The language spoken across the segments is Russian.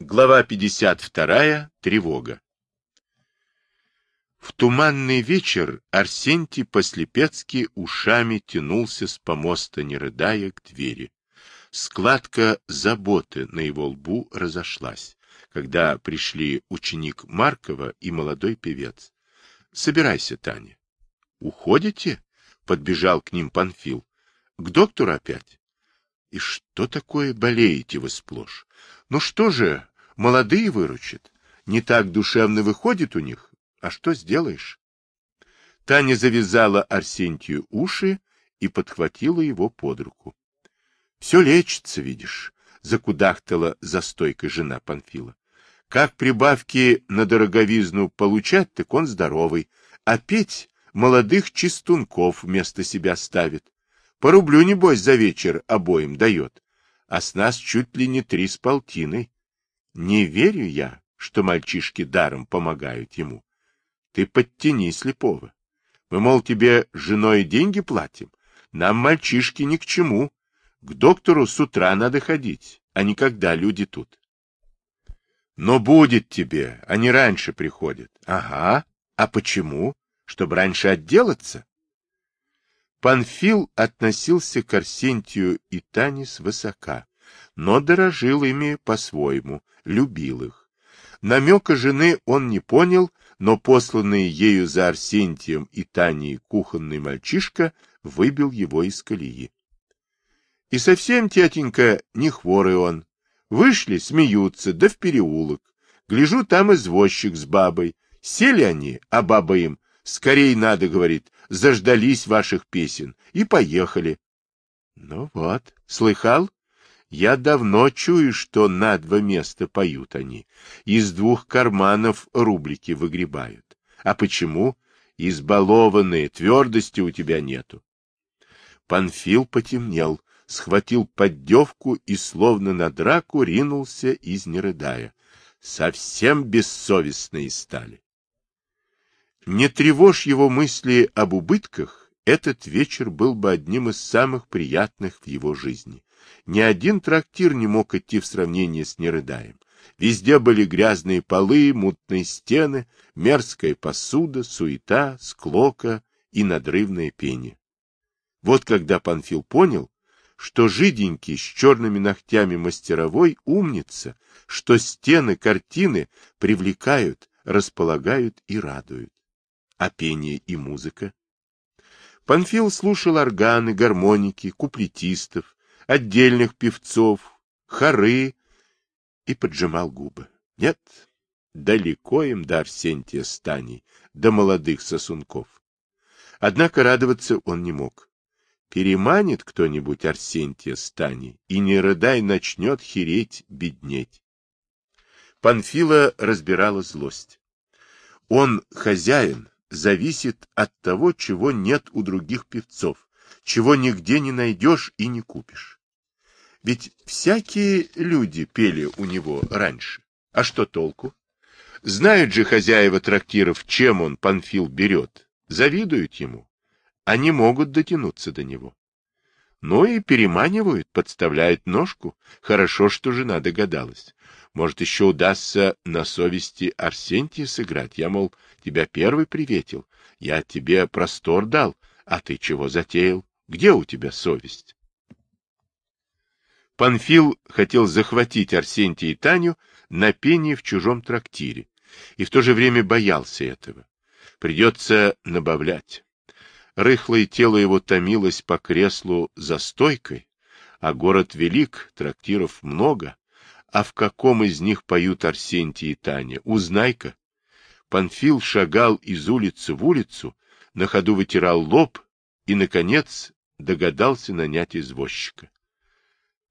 Глава 52. Тревога. В туманный вечер Арсентий по-слепецки ушами тянулся с помоста, не рыдая, к двери. Складка заботы на его лбу разошлась, когда пришли ученик Маркова и молодой певец. — Собирайся, Таня. — Уходите? — подбежал к ним Панфил. — К доктору опять? — И что такое болеете вы сплошь? Ну что же, молодые выручат. Не так душевно выходит у них. А что сделаешь? Таня завязала Арсентию уши и подхватила его под руку. — Все лечится, видишь, — закудахтала за стойкой жена Панфила. — Как прибавки на дороговизну получать, так он здоровый, а петь молодых чистунков вместо себя ставит. По рублю, небось, за вечер обоим дает, а с нас чуть ли не три с полтиной. Не верю я, что мальчишки даром помогают ему. Ты подтяни слепого. Мы, мол, тебе женой деньги платим. Нам мальчишки ни к чему. К доктору с утра надо ходить, а не когда люди тут. Но будет тебе, они раньше приходят. Ага, а почему? Чтобы раньше отделаться? Панфил относился к Арсентию и Тане свысока, но дорожил ими по-своему, любил их. Намека жены он не понял, но посланный ею за Арсентием и Таней кухонный мальчишка выбил его из колеи. И совсем, тетенька, не хворый он. Вышли, смеются, да в переулок. Гляжу, там извозчик с бабой. Сели они, а баба им, скорей надо, говорит, заждались ваших песен, и поехали. Ну вот, слыхал? Я давно чую, что на два места поют они. Из двух карманов рублики выгребают. А почему? Избалованные, твердости у тебя нету. Панфил потемнел, схватил поддевку и, словно на драку, ринулся из нерыдая. Совсем бессовестные стали. Не тревожь его мысли об убытках, этот вечер был бы одним из самых приятных в его жизни. Ни один трактир не мог идти в сравнение с Нерыдаем. Везде были грязные полы, мутные стены, мерзкая посуда, суета, склока и надрывное пение. Вот когда Панфил понял, что жиденький с черными ногтями мастеровой умница, что стены картины привлекают, располагают и радуют. А пение и музыка? Панфил слушал органы, гармоники, куплетистов, отдельных певцов, хоры, и поджимал губы. Нет, далеко им до Арсентия Станей, до молодых сосунков. Однако радоваться он не мог. Переманит кто-нибудь Арсентия Станей, и не рыдай начнет хереть, беднеть. Панфила разбирала злость. Он, хозяин, зависит от того, чего нет у других певцов, чего нигде не найдешь и не купишь. Ведь всякие люди пели у него раньше. А что толку? Знают же хозяева трактиров, чем он, Панфил, берет. Завидуют ему. Они могут дотянуться до него. Ну и переманивают, подставляют ножку. Хорошо, что жена догадалась. Может, еще удастся на совести Арсентия сыграть. Я, мол, тебя первый приветил. Я тебе простор дал, а ты чего затеял? Где у тебя совесть? Панфил хотел захватить Арсентия и Таню на пение в чужом трактире, и в то же время боялся этого. Придется набавлять. Рыхлое тело его томилось по креслу за стойкой, а город велик, трактиров много. А в каком из них поют Арсентий и Таня? Узнай-ка. Панфил шагал из улицы в улицу, на ходу вытирал лоб и, наконец, догадался нанять извозчика.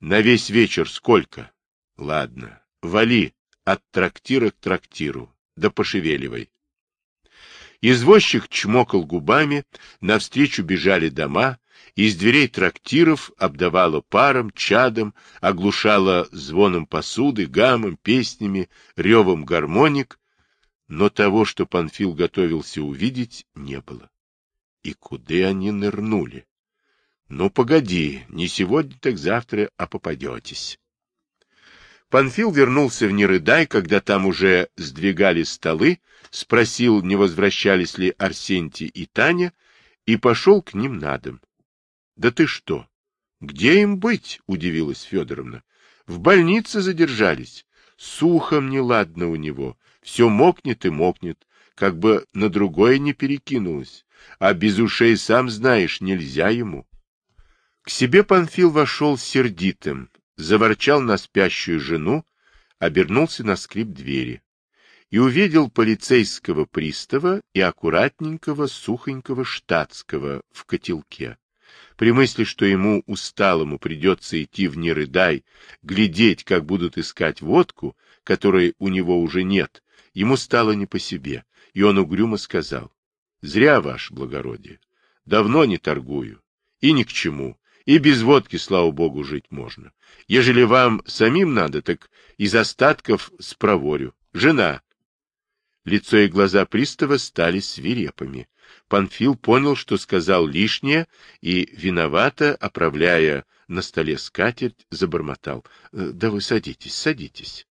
На весь вечер сколько? Ладно, вали от трактира к трактиру, да пошевеливай. Извозчик чмокал губами, навстречу бежали дома, из дверей трактиров обдавало паром, чадом, оглушало звоном посуды, гамом, песнями, ревом гармоник, но того, что Панфил готовился увидеть, не было. И куда они нырнули? Ну, погоди, не сегодня, так завтра, а попадетесь. Панфил вернулся в Нерыдай, когда там уже сдвигали столы, спросил, не возвращались ли Арсентий и Таня, и пошел к ним на дом. — Да ты что? Где им быть? — удивилась Федоровна. — В больнице задержались. Сухом неладно у него. Все мокнет и мокнет, как бы на другое не перекинулось. А без ушей, сам знаешь, нельзя ему. К себе Панфил вошел сердитым, заворчал на спящую жену, обернулся на скрип двери и увидел полицейского пристава и аккуратненького сухонького штатского в котелке. При мысли, что ему усталому придется идти в Нерыдай, глядеть, как будут искать водку, которой у него уже нет, ему стало не по себе, и он угрюмо сказал, «Зря, ваше благородие, давно не торгую, и ни к чему, и без водки, слава богу, жить можно. Ежели вам самим надо, так из остатков спроворю. Жена, Лицо и глаза пристава стали свирепыми. Панфил понял, что сказал лишнее, и, виновато, оправляя на столе скатерть, забормотал. «Э, — Да вы садитесь, садитесь.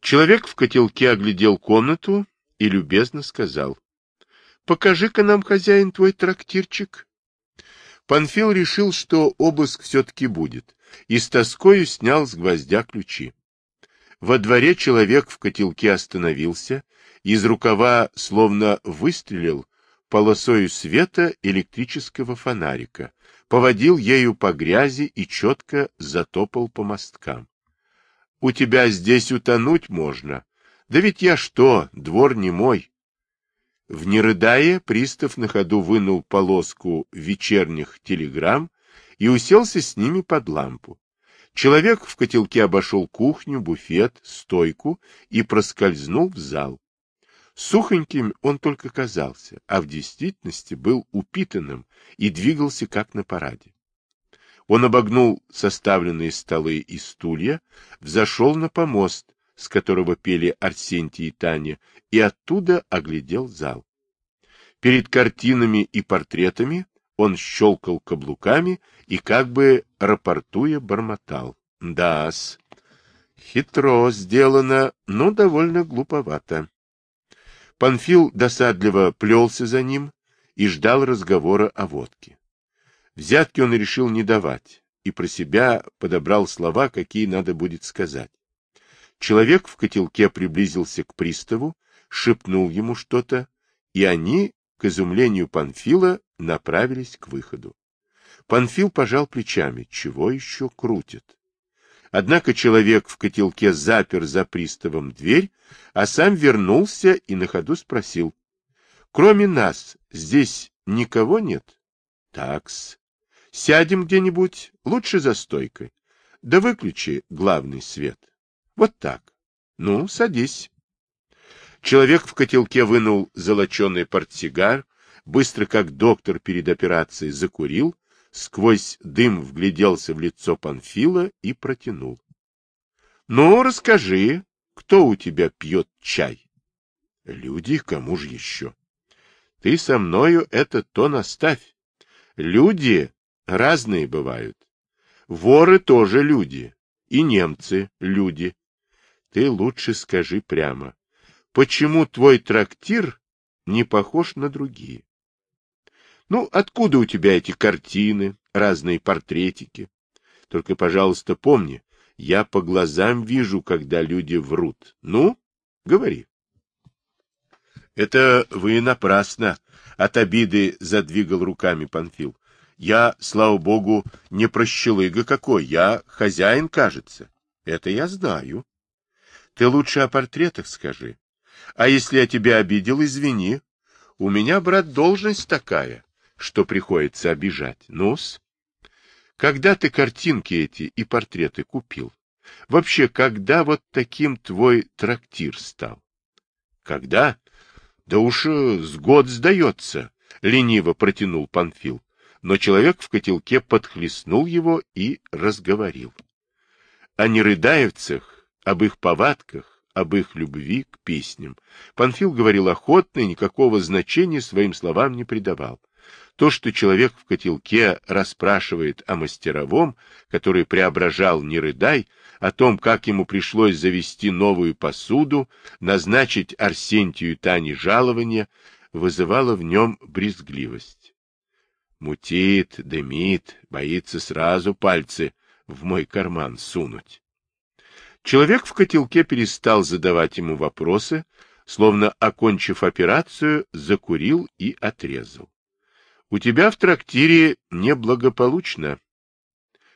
Человек в котелке оглядел комнату и любезно сказал. — Покажи-ка нам, хозяин, твой трактирчик. Панфил решил, что обыск все-таки будет, и с тоскою снял с гвоздя ключи. Во дворе человек в котелке остановился, из рукава словно выстрелил полосою света электрического фонарика, поводил ею по грязи и четко затопал по мосткам. — У тебя здесь утонуть можно. Да ведь я что, двор не мой. В нерыдае пристав на ходу вынул полоску вечерних телеграмм и уселся с ними под лампу. Человек в котелке обошел кухню, буфет, стойку и проскользнул в зал. Сухоньким он только казался, а в действительности был упитанным и двигался как на параде. Он обогнул составленные столы и стулья, взошел на помост, с которого пели Арсентий и Таня, и оттуда оглядел зал. Перед картинами и портретами он щелкал каблуками и, как бы рапортуя, бормотал. Да-с, хитро сделано, но довольно глуповато. Панфил досадливо плелся за ним и ждал разговора о водке. Взятки он решил не давать и про себя подобрал слова, какие надо будет сказать. Человек в котелке приблизился к приставу, шепнул ему что-то, и они, к изумлению Панфила, направились к выходу. Панфил пожал плечами. Чего еще крутят? Однако человек в котелке запер за приставом дверь, а сам вернулся и на ходу спросил. — Кроме нас здесь никого нет? — Такс. Сядем где-нибудь, лучше за стойкой. Да выключи главный свет. Вот так. Ну, садись. Человек в котелке вынул золоченый портсигар, быстро, как доктор перед операцией, закурил, сквозь дым вгляделся в лицо Панфила и протянул. — Ну, расскажи, кто у тебя пьет чай? — Люди, кому же еще? — Ты со мною это то наставь. Люди разные бывают. Воры тоже люди, и немцы люди. Ты лучше скажи прямо, почему твой трактир не похож на другие? Ну, откуда у тебя эти картины, разные портретики? Только, пожалуйста, помни, я по глазам вижу, когда люди врут. Ну, говори. Это вы напрасно от обиды задвигал руками Панфил. Я, слава богу, не прощелыга какой, я хозяин, кажется. Это я знаю. Ты лучше о портретах скажи. А если я тебя обидел, извини. У меня, брат, должность такая что приходится обижать. Нос. Когда ты картинки эти и портреты купил? Вообще, когда вот таким твой трактир стал? Когда? Да уж э, с год сдается, — лениво протянул Панфил. Но человек в котелке подхлестнул его и разговорил. О нерыдаевцах, об их повадках, об их любви к песням. Панфил говорил охотно и никакого значения своим словам не придавал. То, что человек в котелке расспрашивает о мастеровом, который преображал Нерыдай, о том, как ему пришлось завести новую посуду, назначить Арсентию и Тане жалование, вызывало в нем брезгливость. Мутит, дымит, боится сразу пальцы в мой карман сунуть. Человек в котелке перестал задавать ему вопросы, словно, окончив операцию, закурил и отрезал. — У тебя в трактире неблагополучно.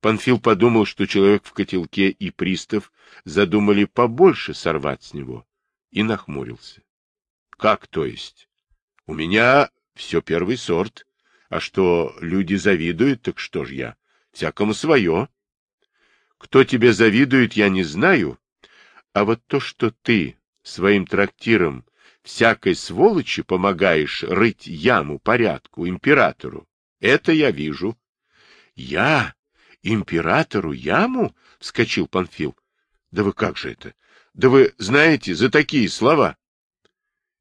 Панфил подумал, что человек в котелке и пристав задумали побольше сорвать с него, и нахмурился. — Как то есть? — У меня все первый сорт. А что люди завидуют, так что ж я? Всякому свое. Кто тебе завидует, я не знаю, а вот то, что ты своим трактиром всякой сволочи помогаешь рыть яму порядку императору. Это я вижу. — Я? Императору яму? — вскочил Панфил. — Да вы как же это? Да вы знаете, за такие слова.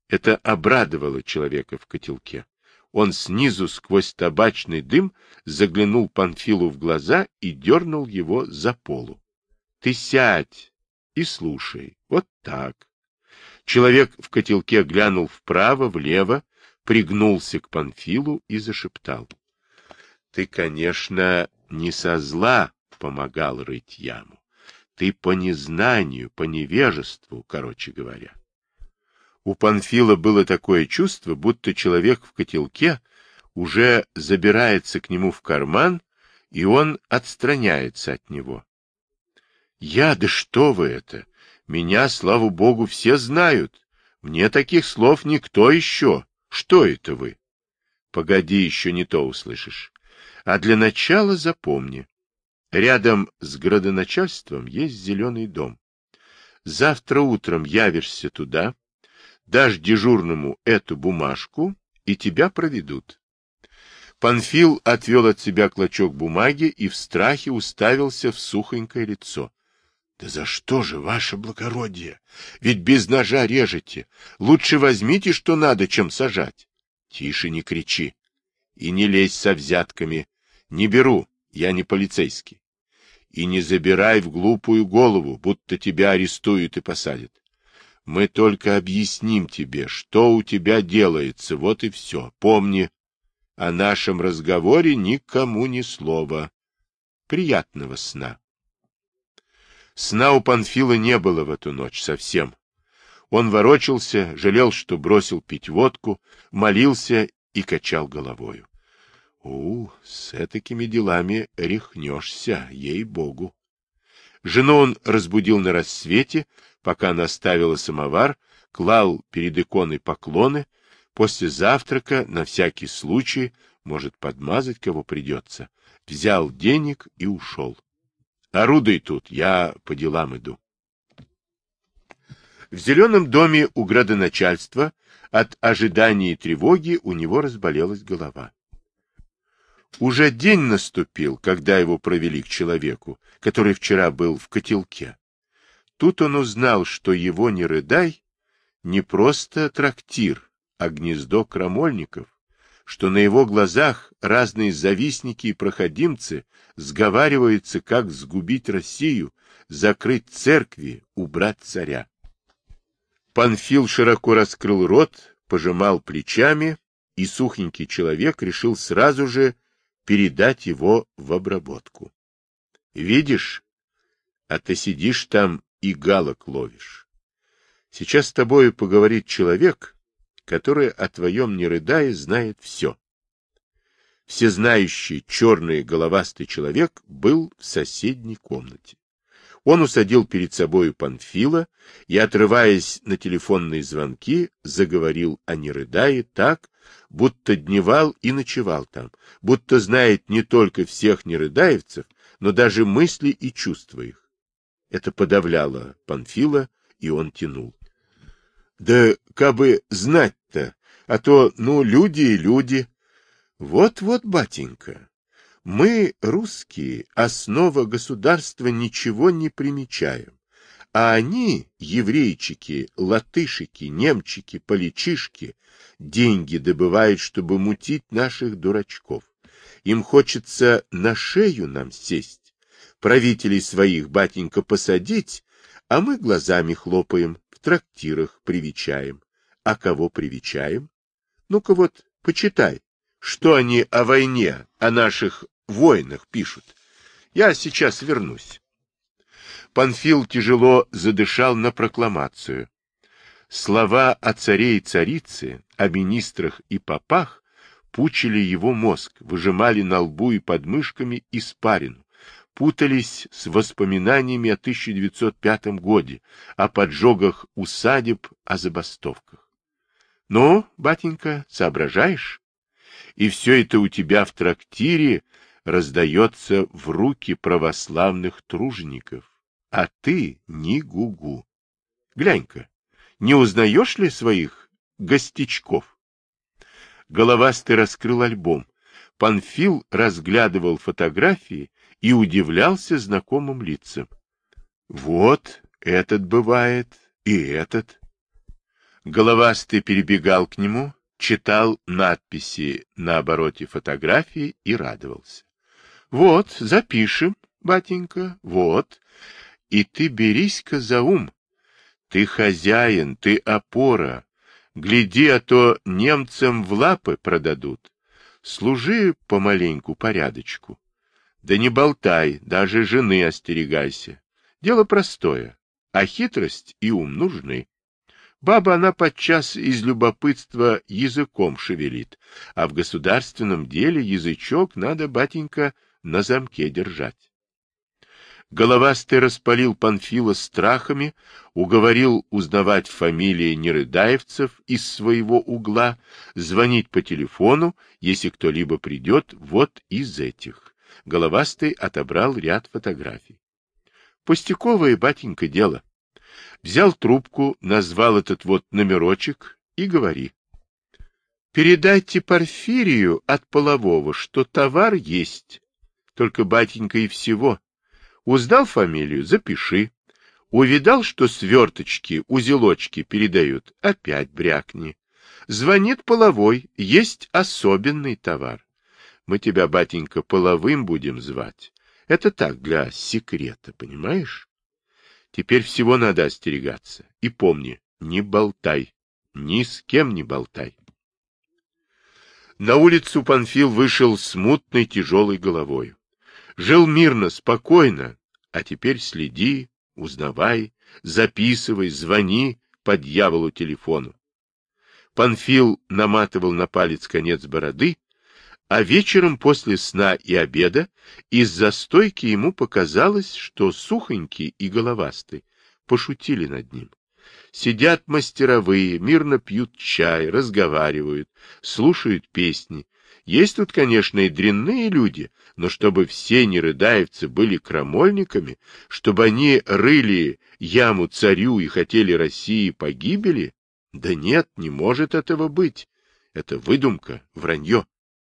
Это обрадовало человека в котелке. Он снизу сквозь табачный дым заглянул Панфилу в глаза и дернул его за полу. — Ты сядь и слушай. Вот так. Человек в котелке глянул вправо, влево, пригнулся к Панфилу и зашептал. — Ты, конечно, не со зла помогал рыть яму. Ты по незнанию, по невежеству, короче говоря. У Панфила было такое чувство, будто человек в котелке уже забирается к нему в карман, и он отстраняется от него. — Я, да что вы это! Меня, слава богу, все знают. Мне таких слов никто еще. Что это вы? Погоди, еще не то услышишь. А для начала запомни. Рядом с градоначальством есть зеленый дом. Завтра утром явишься туда, дашь дежурному эту бумажку, и тебя проведут. Панфил отвел от себя клочок бумаги и в страхе уставился в сухонькое лицо. Да за что же, ваше благородие? Ведь без ножа режете. Лучше возьмите, что надо, чем сажать. Тише, не кричи. И не лезь со взятками. Не беру, я не полицейский. И не забирай в глупую голову, будто тебя арестуют и посадят. Мы только объясним тебе, что у тебя делается, вот и все. Помни, о нашем разговоре никому ни слова. Приятного сна. Сна у Панфила не было в эту ночь совсем. Он ворочался, жалел, что бросил пить водку, молился и качал головою. У, с такими делами рехнешься, ей-богу. Жену он разбудил на рассвете, пока она ставила самовар, клал перед иконой поклоны, после завтрака, на всякий случай, может, подмазать кого придется, взял денег и ушел. Орудуй тут, я по делам иду. В зеленом доме у градоначальства от ожидания и тревоги у него разболелась голова. Уже день наступил, когда его провели к человеку, который вчера был в котелке. Тут он узнал, что его не рыдай, не просто трактир, а гнездо крамольников, что на его глазах разные завистники и проходимцы сговариваются, как сгубить Россию, закрыть церкви, убрать царя. Панфил широко раскрыл рот, пожимал плечами, и сухенький человек решил сразу же передать его в обработку. Видишь, а ты сидишь там и галок ловишь. Сейчас с тобою поговорит человек, который о твоем не рыдая знает все. Всезнающий черный головастый человек был в соседней комнате. Он усадил перед собою Панфила и, отрываясь на телефонные звонки, заговорил о нерыдае так, будто дневал и ночевал там, будто знает не только всех нерыдаевцев, но даже мысли и чувства их. Это подавляло Панфила, и он тянул. Да кабы знать-то, а то, ну, люди и люди. Вот-вот, батенька, мы, русские, основа государства, ничего не примечаем, А они, еврейчики, латышики, немчики, поличишки, деньги добывают, чтобы мутить наших дурачков. Им хочется на шею нам сесть, правителей своих, батенька, посадить, а мы глазами хлопаем, в трактирах привечаем. А кого привечаем? Ну-ка вот, почитай, что они о войне, о наших войнах пишут. Я сейчас вернусь. Панфил тяжело задышал на прокламацию. Слова о царе и царице, о министрах и попах пучили его мозг, выжимали на лбу и подмышками испарину, путались с воспоминаниями о 1905 годе, о поджогах усадеб, о забастовках. Ну, батенька, соображаешь? И все это у тебя в трактире раздается в руки православных тружеников, а ты ни гугу. Глянь-ка, не узнаешь ли своих гостячков? Головастый раскрыл альбом. Панфил разглядывал фотографии и удивлялся знакомым лицам. Вот, этот бывает, и этот. Головастый перебегал к нему, читал надписи на обороте фотографии и радовался. Вот, запишем, батенька, вот. И ты берись-ка за ум. Ты хозяин, ты опора. Гляди, а то немцам в лапы продадут. Служи помаленьку порядочку. Да не болтай, даже жены остерегайся. Дело простое, а хитрость и ум нужны. Баба она подчас из любопытства языком шевелит, а в государственном деле язычок надо, батенька, на замке держать. Головастый распалил Панфила страхами, уговорил узнавать фамилии нерыдаевцев из своего угла, звонить по телефону, если кто-либо придет, вот из этих. Головастый отобрал ряд фотографий. Пустяковое, батенька, дело. Взял трубку, назвал этот вот номерочек и говори. Передайте Порфирию от полового, что товар есть. Только, батенька, и всего. Узнал фамилию? Запиши. Увидал, что сверточки, узелочки передают? Опять брякни. Звонит половой, есть особенный товар. Мы тебя, батенька, половым будем звать. Это так, для секрета, понимаешь? Теперь всего надо остерегаться. И помни, не болтай, ни с кем не болтай. На улицу Панфил вышел с мутной тяжелой головой. Жил мирно, спокойно, а теперь следи, узнавай, записывай, звони по дьяволу телефону. Панфил наматывал на палец конец бороды, а вечером после сна и обеда из-за стойки ему показалось, что сухонький и головастый пошутили над ним. Сидят мастеровые, мирно пьют чай, разговаривают, слушают песни, есть тут, конечно, и дрянные люди, но чтобы все нерыдаевцы были крамольниками, чтобы они рыли яму царю и хотели России погибели, да нет, не может этого быть. Это выдумка, вранье.